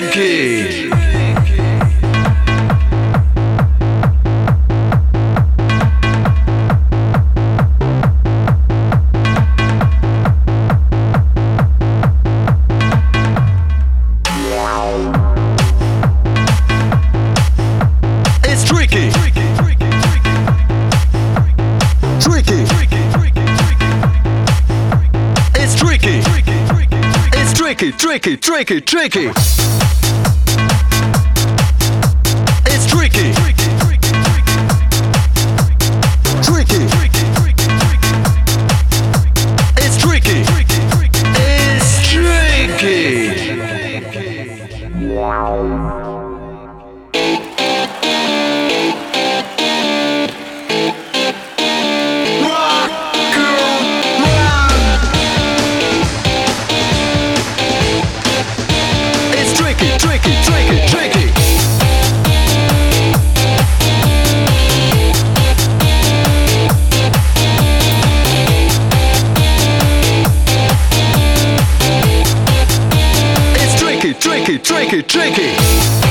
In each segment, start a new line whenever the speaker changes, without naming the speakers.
tricky. Tricky, tricky, tricky, tricky. Tricky, tricky, tricky,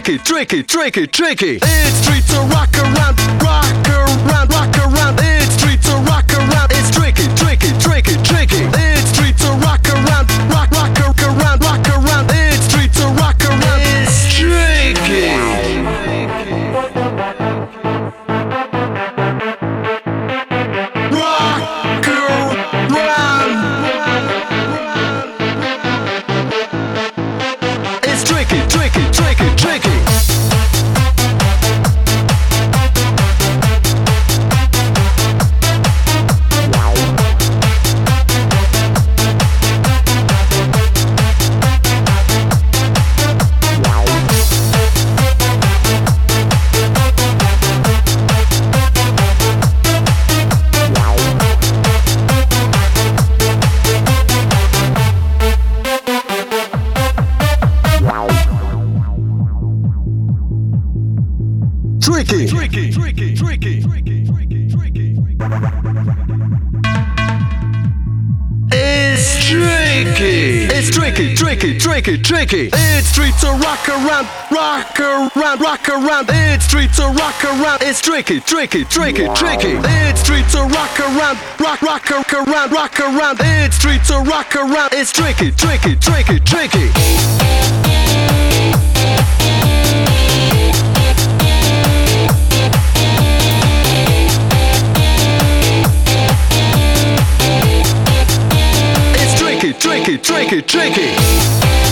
tricky, tricky, tricky, tricky. It's treat to rock around,
rock around,
rock around. It's Tricky. Tricky, tricky, tricky, tricky, tricky, tricky. It's tricky. It's tricky, tricky, tricky, tricky. It's treat to rock around, rock around, rock around. It's treat to rock around. It's tricky, tricky, tricky, tricky. It's treat to rock around, rock, rock around, rock around. It's treat to rock around. It's tricky, tricky, tricky, tricky. Tricky, tricky, tricky, tricky.